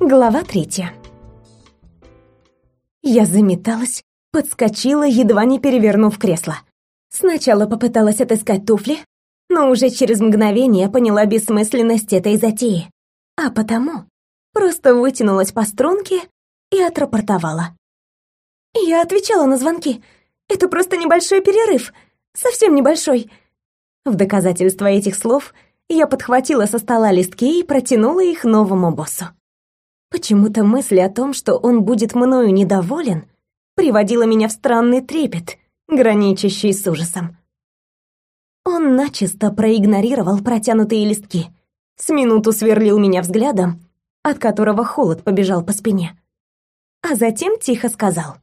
Глава третья. Я заметалась, подскочила, едва не перевернув кресло. Сначала попыталась отыскать туфли, но уже через мгновение поняла бессмысленность этой затеи. А потому просто вытянулась по струнке и отрапортовала. Я отвечала на звонки. Это просто небольшой перерыв, совсем небольшой. В доказательство этих слов я подхватила со стола листки и протянула их новому боссу. Почему-то мысль о том, что он будет мною недоволен, приводила меня в странный трепет, граничащий с ужасом. Он начисто проигнорировал протянутые листки, с минуту сверлил меня взглядом, от которого холод побежал по спине. А затем тихо сказал.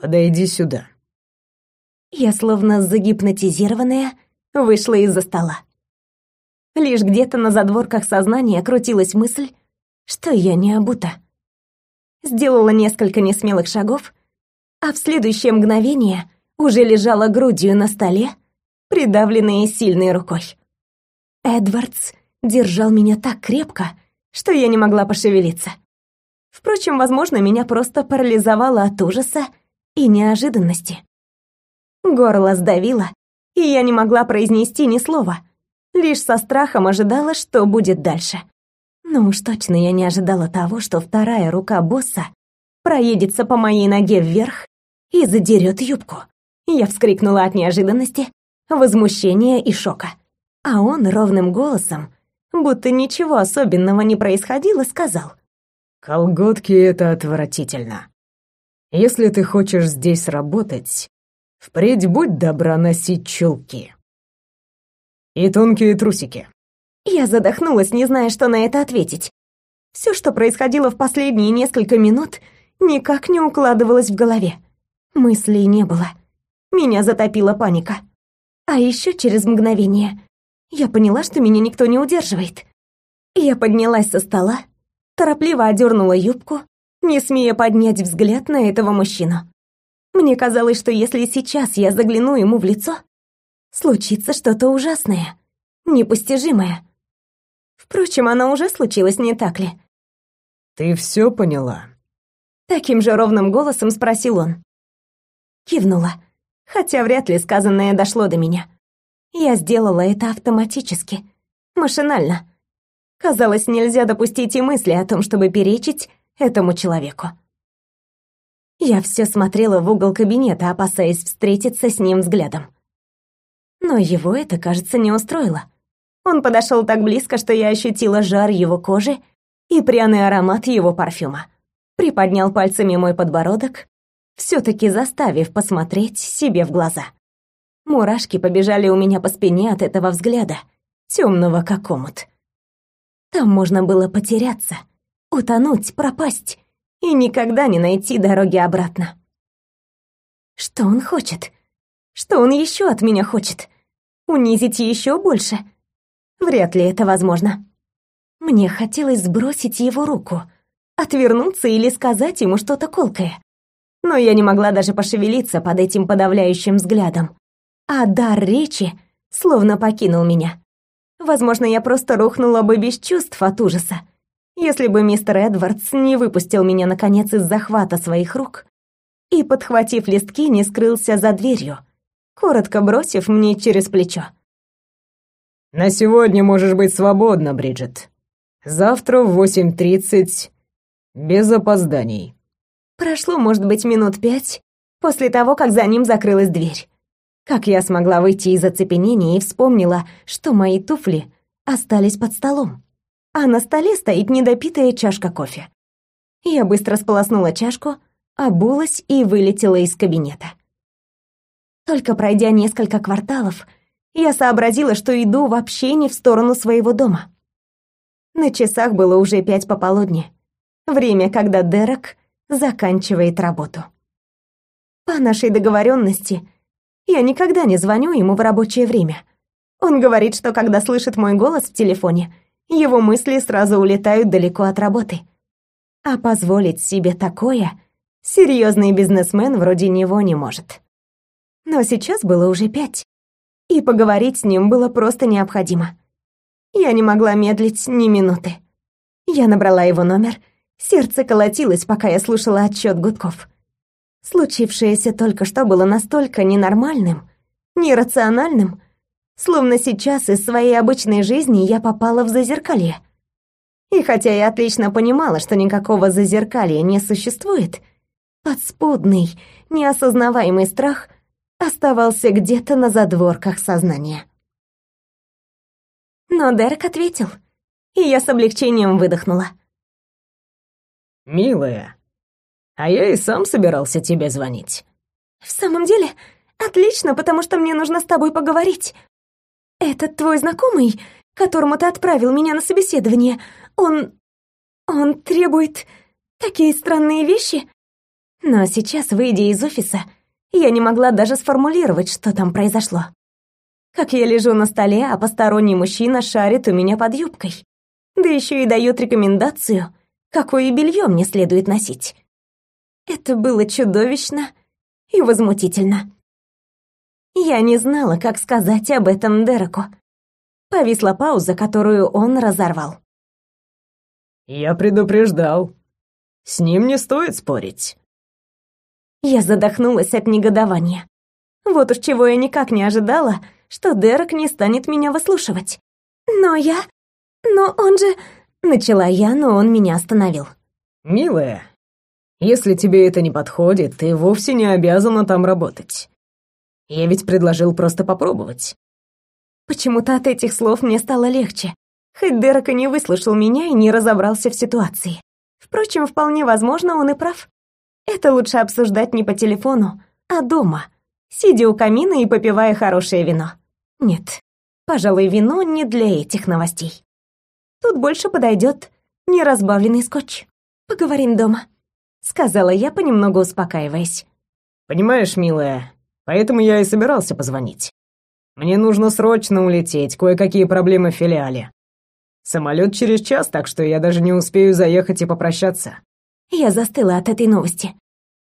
«Подойди сюда». Я, словно загипнотизированная, вышла из-за стола. Лишь где-то на задворках сознания крутилась мысль, что я не обута. Сделала несколько несмелых шагов, а в следующее мгновение уже лежала грудью на столе, придавленная сильной рукой. Эдвардс держал меня так крепко, что я не могла пошевелиться. Впрочем, возможно, меня просто парализовало от ужаса и неожиданности. Горло сдавило, и я не могла произнести ни слова, лишь со страхом ожидала, что будет дальше. Ну уж точно я не ожидала того, что вторая рука босса проедется по моей ноге вверх и задерет юбку. Я вскрикнула от неожиданности, возмущения и шока. А он ровным голосом, будто ничего особенного не происходило, сказал. «Колготки — это отвратительно. Если ты хочешь здесь работать, впредь будь добра носить чулки. И тонкие трусики. Я задохнулась, не зная, что на это ответить. Все, что происходило в последние несколько минут, никак не укладывалось в голове. Мыслей не было. Меня затопила паника. А еще через мгновение я поняла, что меня никто не удерживает. Я поднялась со стола, торопливо одернула юбку, не смея поднять взгляд на этого мужчину. Мне казалось, что если сейчас я загляну ему в лицо, случится что-то ужасное, непостижимое. Впрочем, оно уже случилось, не так ли? «Ты все поняла?» Таким же ровным голосом спросил он. Кивнула, хотя вряд ли сказанное дошло до меня. Я сделала это автоматически, машинально. Казалось, нельзя допустить и мысли о том, чтобы перечить этому человеку. Я все смотрела в угол кабинета, опасаясь встретиться с ним взглядом. Но его это, кажется, не устроило. Он подошел так близко, что я ощутила жар его кожи и пряный аромат его парфюма. Приподнял пальцами мой подбородок, все-таки заставив посмотреть себе в глаза. Мурашки побежали у меня по спине от этого взгляда, темного как омут. Там можно было потеряться, утонуть, пропасть и никогда не найти дороги обратно. Что он хочет? Что он еще от меня хочет? Унизить еще больше? Вряд ли это возможно. Мне хотелось сбросить его руку, отвернуться или сказать ему что-то колкое. Но я не могла даже пошевелиться под этим подавляющим взглядом. А дар речи словно покинул меня. Возможно, я просто рухнула бы без чувств от ужаса, если бы мистер Эдвардс не выпустил меня наконец из захвата своих рук и, подхватив листки, не скрылся за дверью, коротко бросив мне через плечо. На сегодня можешь быть свободна, Бриджит. Завтра в 8.30 без опозданий. Прошло, может быть, минут пять после того, как за ним закрылась дверь. Как я смогла выйти из оцепенения и вспомнила, что мои туфли остались под столом, а на столе стоит недопитая чашка кофе. Я быстро сполоснула чашку, обулась и вылетела из кабинета. Только пройдя несколько кварталов, я сообразила, что иду вообще не в сторону своего дома. На часах было уже пять пополудни. Время, когда Дерек заканчивает работу. По нашей договоренности, я никогда не звоню ему в рабочее время. Он говорит, что когда слышит мой голос в телефоне, его мысли сразу улетают далеко от работы. А позволить себе такое серьезный бизнесмен вроде него не может. Но сейчас было уже пять, и поговорить с ним было просто необходимо. Я не могла медлить ни минуты. Я набрала его номер. Сердце колотилось, пока я слушала отчет гудков. Случившееся только что было настолько ненормальным, нерациональным, словно сейчас из своей обычной жизни я попала в зазеркалье. И хотя я отлично понимала, что никакого зазеркалья не существует, подспудный, неосознаваемый страх оставался где-то на задворках сознания. Но Дерек ответил, и я с облегчением выдохнула. «Милая, а я и сам собирался тебе звонить». «В самом деле, отлично, потому что мне нужно с тобой поговорить. Этот твой знакомый, которому ты отправил меня на собеседование, он... он требует такие странные вещи». Но сейчас, выйдя из офиса, я не могла даже сформулировать, что там произошло. Как я лежу на столе, а посторонний мужчина шарит у меня под юбкой. Да еще и дает рекомендацию, какое белье мне следует носить. Это было чудовищно и возмутительно. Я не знала, как сказать об этом Дереку. Повисла пауза, которую он разорвал. «Я предупреждал. С ним не стоит спорить». Я задохнулась от негодования. Вот уж чего я никак не ожидала, что Дерек не станет меня выслушивать. «Но я... Но он же...» Начала я, но он меня остановил. «Милая, если тебе это не подходит, ты вовсе не обязана там работать. Я ведь предложил просто попробовать». Почему-то от этих слов мне стало легче, хоть Дерек и не выслушал меня и не разобрался в ситуации. Впрочем, вполне возможно, он и прав. Это лучше обсуждать не по телефону, а дома, сидя у камина и попивая хорошее вино. Нет, пожалуй, вино не для этих новостей. Тут больше подойдет неразбавленный скотч. Поговорим дома, сказала я, понемногу успокаиваясь. Понимаешь, милая, поэтому я и собирался позвонить. Мне нужно срочно улететь, кое-какие проблемы в филиале. Самолет через час, так что я даже не успею заехать и попрощаться. Я застыла от этой новости.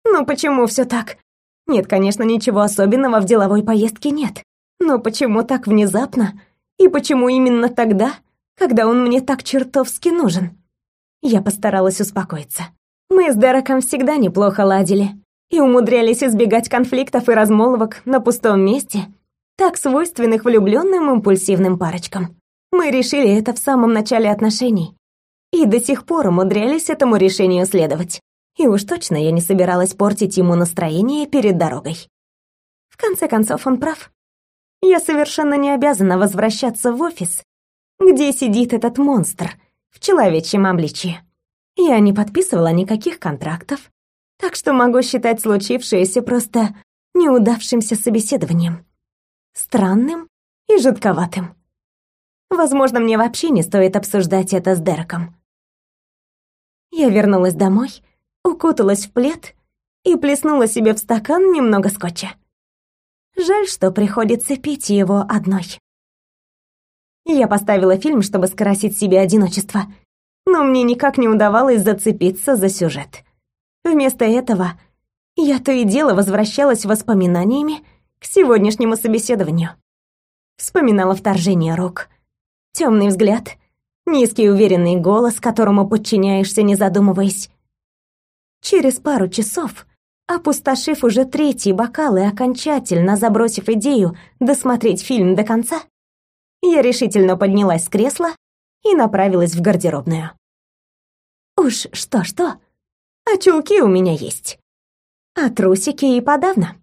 Ну почему все так? Нет, конечно, ничего особенного в деловой поездке нет. Но почему так внезапно? И почему именно тогда, когда он мне так чертовски нужен? Я постаралась успокоиться. Мы с Дереком всегда неплохо ладили и умудрялись избегать конфликтов и размолвок на пустом месте, так свойственных влюбленным импульсивным парочкам. Мы решили это в самом начале отношений и до сих пор умудрялись этому решению следовать. И уж точно я не собиралась портить ему настроение перед дорогой. В конце концов, он прав. Я совершенно не обязана возвращаться в офис, где сидит этот монстр в человечьем обличье. Я не подписывала никаких контрактов, так что могу считать случившееся просто неудавшимся собеседованием. Странным и жутковатым. Возможно, мне вообще не стоит обсуждать это с Дереком. Я вернулась домой, укуталась в плед и плеснула себе в стакан немного скотча. Жаль, что приходится пить его одной. Я поставила фильм, чтобы скрасить себе одиночество, но мне никак не удавалось зацепиться за сюжет. Вместо этого я то и дело возвращалась воспоминаниями к сегодняшнему собеседованию. Вспоминала вторжение рук, темный взгляд, низкий уверенный голос, которому подчиняешься, не задумываясь. Через пару часов Опустошив уже третий бокал и окончательно забросив идею досмотреть фильм до конца, я решительно поднялась с кресла и направилась в гардеробную. Уж что-что, а чулки у меня есть. А трусики и подавно.